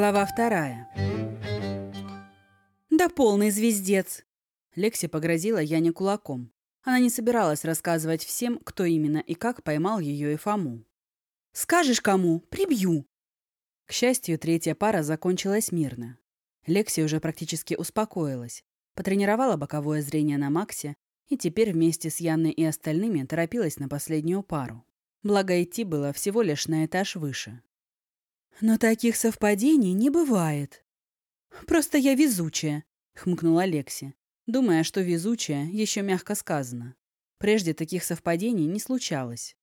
Глава вторая. «Да полный звездец!» Лекси погрозила Яне кулаком. Она не собиралась рассказывать всем, кто именно и как поймал ее и Фому. «Скажешь кому? Прибью!» К счастью, третья пара закончилась мирно. Лекси уже практически успокоилась, потренировала боковое зрение на Максе и теперь вместе с Янной и остальными торопилась на последнюю пару. Благо идти было всего лишь на этаж выше. «Но таких совпадений не бывает». «Просто я везучая», — хмыкнула Лекси, думая, что везучая еще мягко сказано. Прежде таких совпадений не случалось.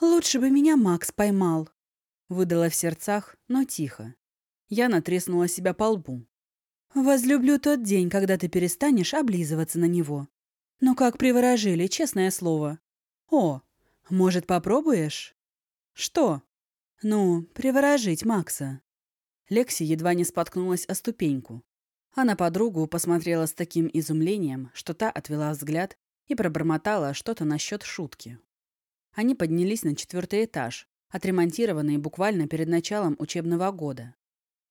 «Лучше бы меня Макс поймал», — выдала в сердцах, но тихо. Я натреснула себя по лбу. «Возлюблю тот день, когда ты перестанешь облизываться на него. Но как приворожили, честное слово. О, может, попробуешь?» «Что?» «Ну, приворожить Макса». Лекси едва не споткнулась о ступеньку. А на подругу посмотрела с таким изумлением, что та отвела взгляд и пробормотала что-то насчет шутки. Они поднялись на четвертый этаж, отремонтированный буквально перед началом учебного года.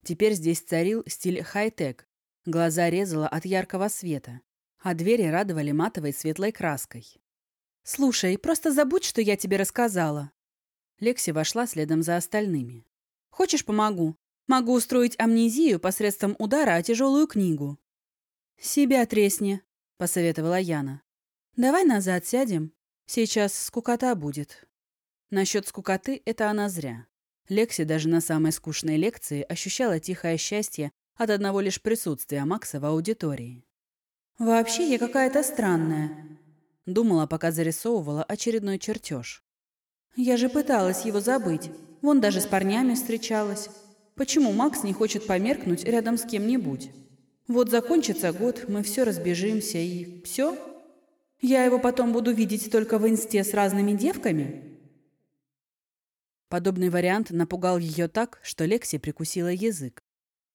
Теперь здесь царил стиль хай-тек. Глаза резало от яркого света, а двери радовали матовой светлой краской. «Слушай, просто забудь, что я тебе рассказала», Лекси вошла следом за остальными. «Хочешь, помогу? Могу устроить амнезию посредством удара о тяжелую книгу». «Себя тресни», — посоветовала Яна. «Давай назад сядем. Сейчас скукота будет». Насчет скукоты это она зря. Лекси даже на самой скучной лекции ощущала тихое счастье от одного лишь присутствия Макса в аудитории. «Вообще я какая-то странная», — думала, пока зарисовывала очередной чертеж. Я же пыталась его забыть. Вон даже с парнями встречалась. Почему Макс не хочет померкнуть рядом с кем-нибудь? Вот закончится год, мы все разбежимся и... все? Я его потом буду видеть только в инсте с разными девками? Подобный вариант напугал ее так, что Лекси прикусила язык.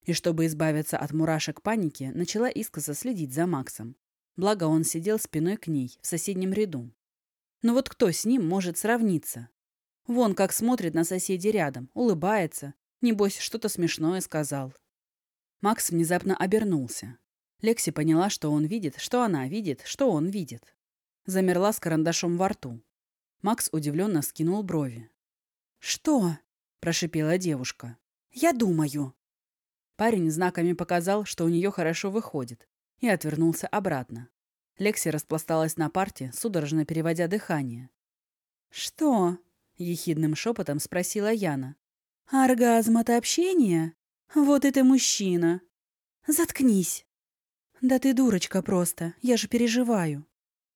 И чтобы избавиться от мурашек паники, начала искоса следить за Максом. Благо он сидел спиной к ней, в соседнем ряду. Но вот кто с ним может сравниться? Вон как смотрит на соседей рядом, улыбается. Небось, что-то смешное сказал. Макс внезапно обернулся. Лекси поняла, что он видит, что она видит, что он видит. Замерла с карандашом во рту. Макс удивленно скинул брови. «Что?» – прошипела девушка. «Я думаю». Парень знаками показал, что у нее хорошо выходит, и отвернулся обратно. Лекси распласталась на парте, судорожно переводя дыхание. «Что?» — ехидным шепотом спросила Яна. «Оргазм от общения? Вот это мужчина!» «Заткнись!» «Да ты дурочка просто, я же переживаю.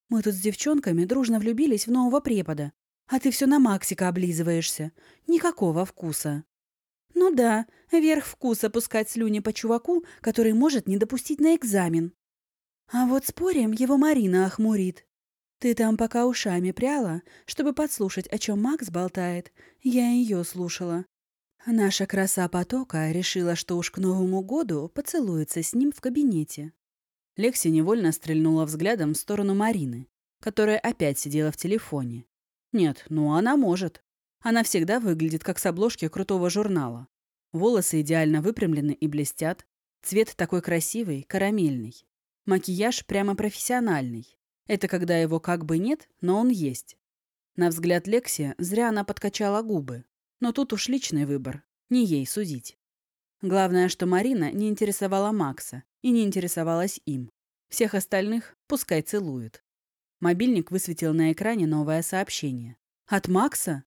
Мы тут с девчонками дружно влюбились в нового препода, а ты все на Максика облизываешься. Никакого вкуса». «Ну да, верх вкуса пускать слюни по чуваку, который может не допустить на экзамен. А вот спорим, его Марина охмурит. Ты там пока ушами пряла, чтобы подслушать, о чем Макс болтает. Я ее слушала. Наша краса потока решила, что уж к Новому году поцелуется с ним в кабинете. Лекси невольно стрельнула взглядом в сторону Марины, которая опять сидела в телефоне. Нет, ну она может. Она всегда выглядит как с обложки крутого журнала. Волосы идеально выпрямлены и блестят. Цвет такой красивый, карамельный. Макияж прямо профессиональный. Это когда его как бы нет, но он есть. На взгляд Лекси зря она подкачала губы. Но тут уж личный выбор. Не ей судить. Главное, что Марина не интересовала Макса и не интересовалась им. Всех остальных пускай целуют. Мобильник высветил на экране новое сообщение. «От Макса?»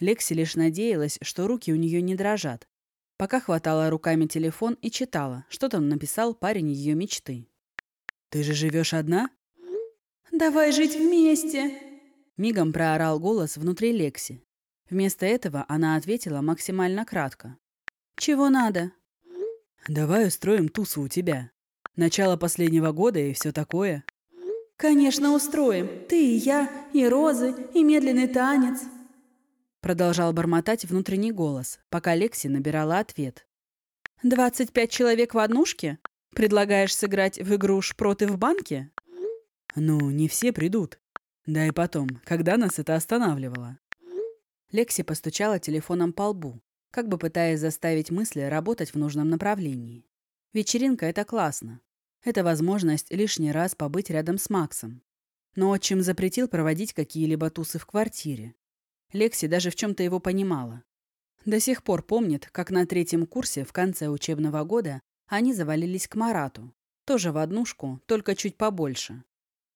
Лекси лишь надеялась, что руки у нее не дрожат. Пока хватала руками телефон и читала, что там написал парень ее мечты. «Ты же живешь одна?» «Давай жить вместе!» Мигом проорал голос внутри Лекси. Вместо этого она ответила максимально кратко. «Чего надо?» «Давай устроим тусу у тебя. Начало последнего года и все такое». «Конечно, устроим. Ты и я, и розы, и медленный танец». Продолжал бормотать внутренний голос, пока Лекси набирала ответ. «Двадцать пять человек в однушке? Предлагаешь сыграть в игру шпроты в банке? Ну, не все придут. Да и потом, когда нас это останавливало? Лекси постучала телефоном по лбу, как бы пытаясь заставить мысли работать в нужном направлении. Вечеринка — это классно. Это возможность лишний раз побыть рядом с Максом. Но отчим запретил проводить какие-либо тусы в квартире. Лекси даже в чем-то его понимала. До сих пор помнит, как на третьем курсе в конце учебного года они завалились к Марату. Тоже в однушку, только чуть побольше.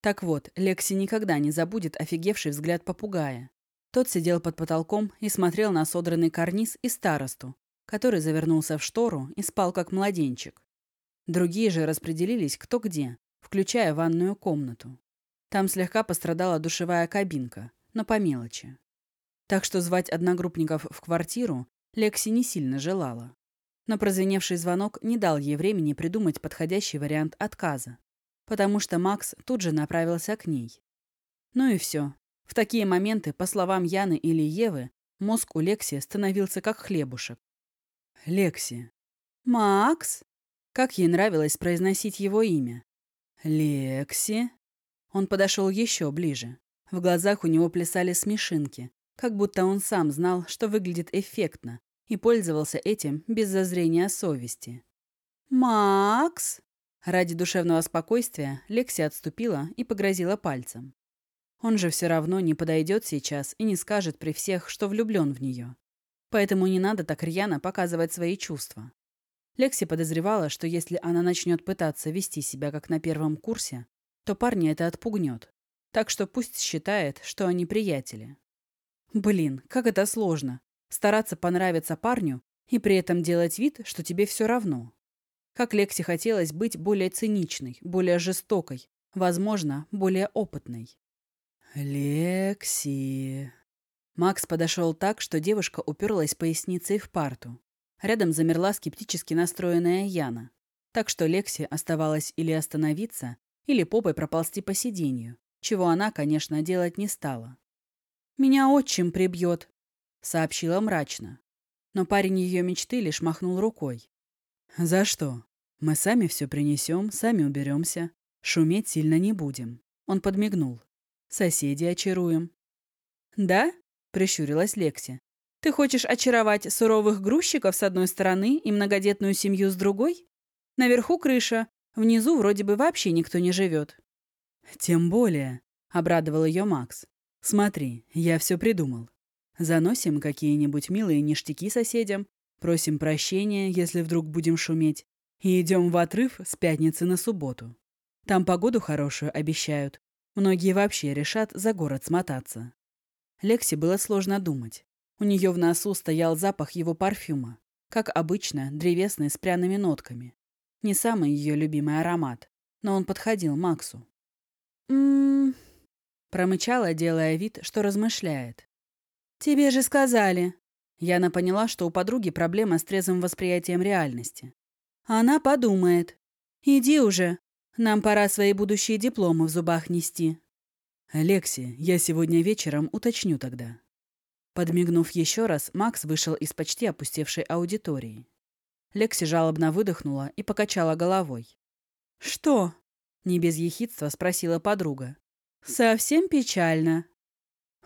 Так вот, Лекси никогда не забудет офигевший взгляд попугая. Тот сидел под потолком и смотрел на содранный карниз и старосту, который завернулся в штору и спал как младенчик. Другие же распределились кто где, включая ванную комнату. Там слегка пострадала душевая кабинка, но по мелочи. Так что звать одногруппников в квартиру Лекси не сильно желала. Но прозвеневший звонок не дал ей времени придумать подходящий вариант отказа потому что Макс тут же направился к ней. Ну и все. В такие моменты, по словам Яны или Евы, мозг у Лекси становился как хлебушек. Лекси. «Макс?» Как ей нравилось произносить его имя. «Лекси?» Он подошел еще ближе. В глазах у него плясали смешинки, как будто он сам знал, что выглядит эффектно, и пользовался этим без зазрения совести. «Макс?» Ради душевного спокойствия Лекси отступила и погрозила пальцем. Он же все равно не подойдет сейчас и не скажет при всех, что влюблен в нее. Поэтому не надо так рьяно показывать свои чувства. Лекси подозревала, что если она начнет пытаться вести себя как на первом курсе, то парня это отпугнет. Так что пусть считает, что они приятели. Блин, как это сложно. Стараться понравиться парню и при этом делать вид, что тебе все равно. Как Лексе хотелось быть более циничной, более жестокой, возможно, более опытной. «Лекси...» Макс подошел так, что девушка уперлась поясницей в парту. Рядом замерла скептически настроенная Яна. Так что Лекси оставалось или остановиться, или попой проползти по сиденью, чего она, конечно, делать не стала. «Меня отчим прибьет», — сообщила мрачно. Но парень ее мечты лишь махнул рукой. «За что? Мы сами все принесем, сами уберемся. Шуметь сильно не будем». Он подмигнул. «Соседи очаруем». «Да?» — прищурилась Лекси. «Ты хочешь очаровать суровых грузчиков с одной стороны и многодетную семью с другой? Наверху крыша, внизу вроде бы вообще никто не живет». «Тем более», — обрадовал ее Макс. «Смотри, я все придумал. Заносим какие-нибудь милые ништяки соседям, Просим прощения, если вдруг будем шуметь. И идем в отрыв с пятницы на субботу. Там погоду хорошую обещают. Многие вообще решат за город смотаться. Лекси было сложно думать. У нее в носу стоял запах его парфюма. Как обычно, древесный с пряными нотками. Не самый ее любимый аромат, но он подходил Максу. «М-м-м», промычала, делая вид, что размышляет. «Тебе же сказали, Яна поняла, что у подруги проблема с трезвым восприятием реальности. Она подумает. «Иди уже. Нам пора свои будущие дипломы в зубах нести». «Лекси, я сегодня вечером уточню тогда». Подмигнув еще раз, Макс вышел из почти опустевшей аудитории. Лекси жалобно выдохнула и покачала головой. «Что?» — не без ехидства спросила подруга. «Совсем печально.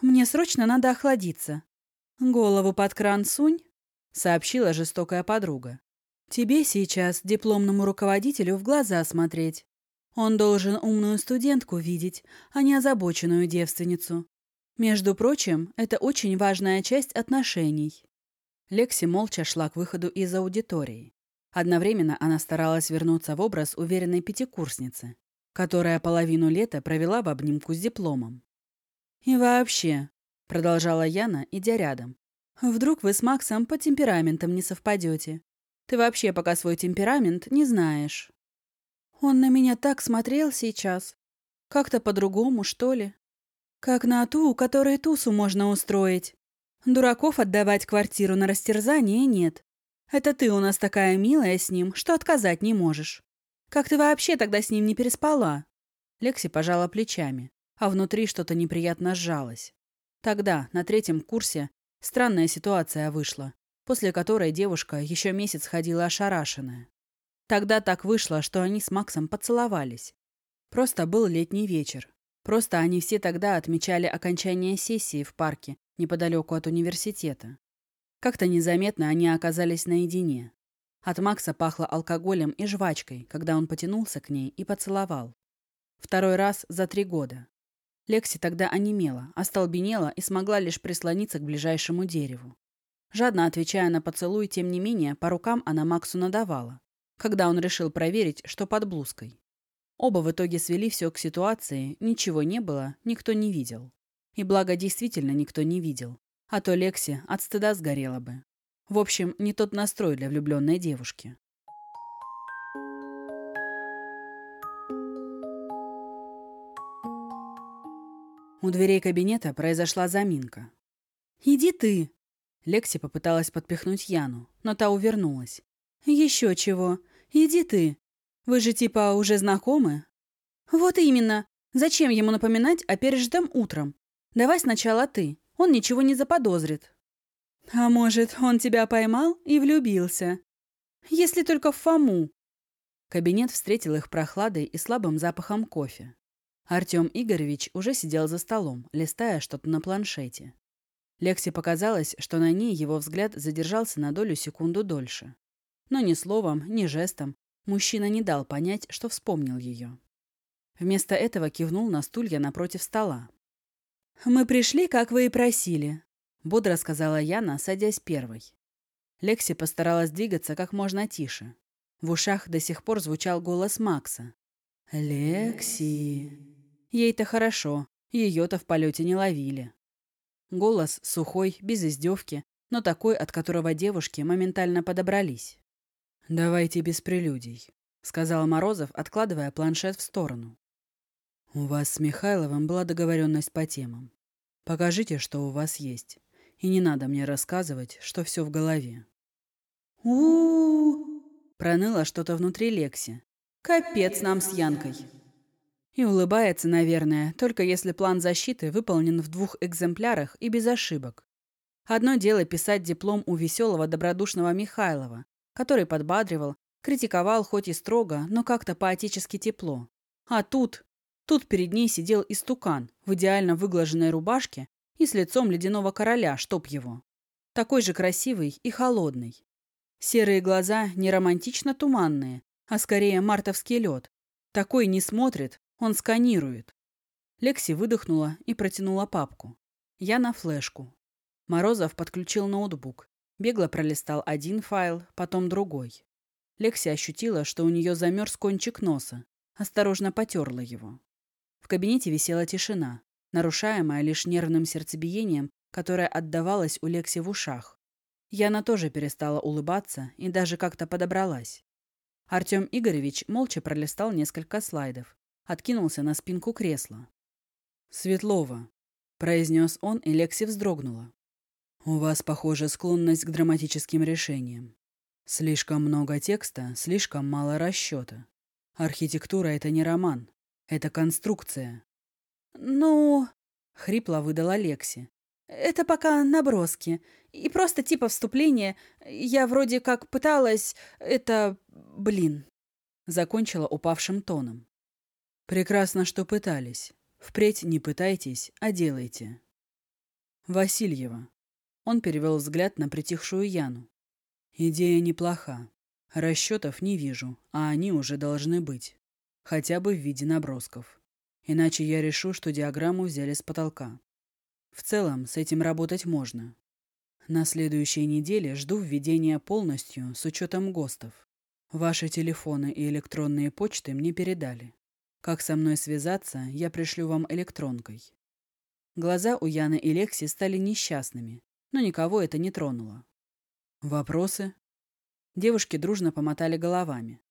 Мне срочно надо охладиться. «Голову под кран сунь», — сообщила жестокая подруга. «Тебе сейчас, дипломному руководителю, в глаза смотреть. Он должен умную студентку видеть, а не озабоченную девственницу. Между прочим, это очень важная часть отношений». Лекси молча шла к выходу из аудитории. Одновременно она старалась вернуться в образ уверенной пятикурсницы, которая половину лета провела в обнимку с дипломом. «И вообще, — продолжала Яна, идя рядом. «Вдруг вы с Максом по темпераментам не совпадете? Ты вообще пока свой темперамент не знаешь». «Он на меня так смотрел сейчас. Как-то по-другому, что ли? Как на ту, у которой тусу можно устроить. Дураков отдавать квартиру на растерзание нет. Это ты у нас такая милая с ним, что отказать не можешь. Как ты вообще тогда с ним не переспала?» Лекси пожала плечами, а внутри что-то неприятно сжалось. Тогда, на третьем курсе, странная ситуация вышла, после которой девушка еще месяц ходила ошарашенная. Тогда так вышло, что они с Максом поцеловались. Просто был летний вечер. Просто они все тогда отмечали окончание сессии в парке, неподалеку от университета. Как-то незаметно они оказались наедине. От Макса пахло алкоголем и жвачкой, когда он потянулся к ней и поцеловал. Второй раз за три года. Лекси тогда онемела, остолбенела и смогла лишь прислониться к ближайшему дереву. Жадно отвечая на поцелуй, тем не менее, по рукам она Максу надавала, когда он решил проверить, что под блузкой. Оба в итоге свели все к ситуации, ничего не было, никто не видел. И благо действительно никто не видел. А то Лекси от стыда сгорела бы. В общем, не тот настрой для влюбленной девушки. У дверей кабинета произошла заминка. «Иди ты!» Лекси попыталась подпихнуть Яну, но та увернулась. «Еще чего. Иди ты. Вы же типа уже знакомы?» «Вот именно. Зачем ему напоминать о пережитом утром? Давай сначала ты. Он ничего не заподозрит». «А может, он тебя поймал и влюбился? Если только в Фому». Кабинет встретил их прохладой и слабым запахом кофе. Артем Игоревич уже сидел за столом, листая что-то на планшете. Лексе показалось, что на ней его взгляд задержался на долю секунду дольше. Но ни словом, ни жестом мужчина не дал понять, что вспомнил ее. Вместо этого кивнул на стулья напротив стола. «Мы пришли, как вы и просили», — бодро сказала Яна, садясь первой. Лекси постаралась двигаться как можно тише. В ушах до сих пор звучал голос Макса. «Лекси...» Ей-то хорошо, ее-то в полете не ловили. Голос сухой, без издевки, но такой, от которого девушки моментально подобрались. «Давайте без прелюдий», — сказал Морозов, откладывая планшет в сторону. «У вас с Михайловым была договоренность по темам. Покажите, что у вас есть. И не надо мне рассказывать, что все в голове». у проныло что-то внутри Лекси. «Капец нам с Янкой!» И улыбается, наверное, только если план защиты выполнен в двух экземплярах и без ошибок. Одно дело писать диплом у веселого добродушного Михайлова, который подбадривал, критиковал хоть и строго, но как-то поотечески тепло. А тут... Тут перед ней сидел истукан в идеально выглаженной рубашке и с лицом ледяного короля, чтоб его. Такой же красивый и холодный. Серые глаза не романтично туманные, а скорее мартовский лед. Такой не смотрит, он сканирует. Лекси выдохнула и протянула папку. Я на флешку. Морозов подключил ноутбук. Бегло пролистал один файл, потом другой. Лекси ощутила, что у нее замерз кончик носа. Осторожно потерла его. В кабинете висела тишина, нарушаемая лишь нервным сердцебиением, которое отдавалось у Лекси в ушах. Яна тоже перестала улыбаться и даже как-то подобралась. Артем Игоревич молча пролистал несколько слайдов, откинулся на спинку кресла. «Светлова», — произнес он, и Лекси вздрогнула. «У вас, похоже, склонность к драматическим решениям. Слишком много текста, слишком мало расчета. Архитектура — это не роман, это конструкция». «Ну...» — хрипло выдала Лекси. «Это пока наброски. И просто типа вступления. Я вроде как пыталась... Это... Блин...» Закончила упавшим тоном. Прекрасно, что пытались. Впредь не пытайтесь, а делайте. Васильева. Он перевел взгляд на притихшую Яну. Идея неплоха. Расчетов не вижу, а они уже должны быть. Хотя бы в виде набросков. Иначе я решу, что диаграмму взяли с потолка. В целом, с этим работать можно. На следующей неделе жду введения полностью с учетом ГОСТов. Ваши телефоны и электронные почты мне передали. Как со мной связаться, я пришлю вам электронкой. Глаза у Яны и Лекси стали несчастными, но никого это не тронуло. Вопросы? Девушки дружно помотали головами.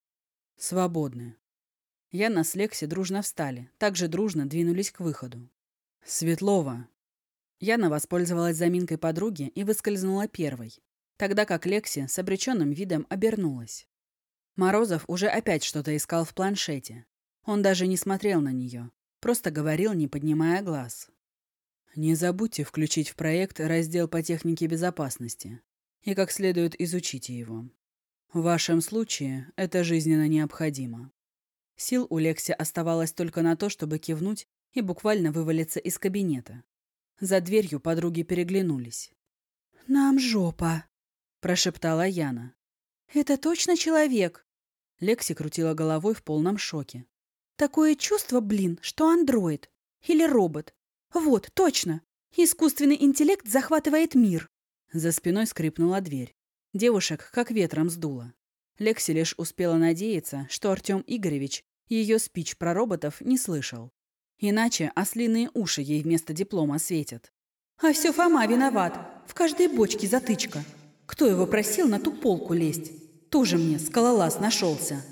Свободны. Яна с Лекси дружно встали, также дружно двинулись к выходу. Светлова. Яна воспользовалась заминкой подруги и выскользнула первой, тогда как Лекси с обреченным видом обернулась. Морозов уже опять что-то искал в планшете, он даже не смотрел на нее, просто говорил, не поднимая глаз. Не забудьте включить в проект раздел по технике безопасности и как следует изучите его. В вашем случае это жизненно необходимо. Сил у Лекси оставалось только на то, чтобы кивнуть и буквально вывалиться из кабинета. За дверью подруги переглянулись. «Нам жопа», – прошептала Яна. «Это точно человек?» Лекси крутила головой в полном шоке. «Такое чувство, блин, что андроид. Или робот. Вот, точно. Искусственный интеллект захватывает мир». За спиной скрипнула дверь. Девушек как ветром сдуло. Лекси лишь успела надеяться, что Артем Игоревич ее спич про роботов не слышал. Иначе ослиные уши ей вместо диплома светят. «А все Фома виноват. В каждой бочке затычка. Кто его просил на ту полку лезть? Тоже мне скалолаз нашелся».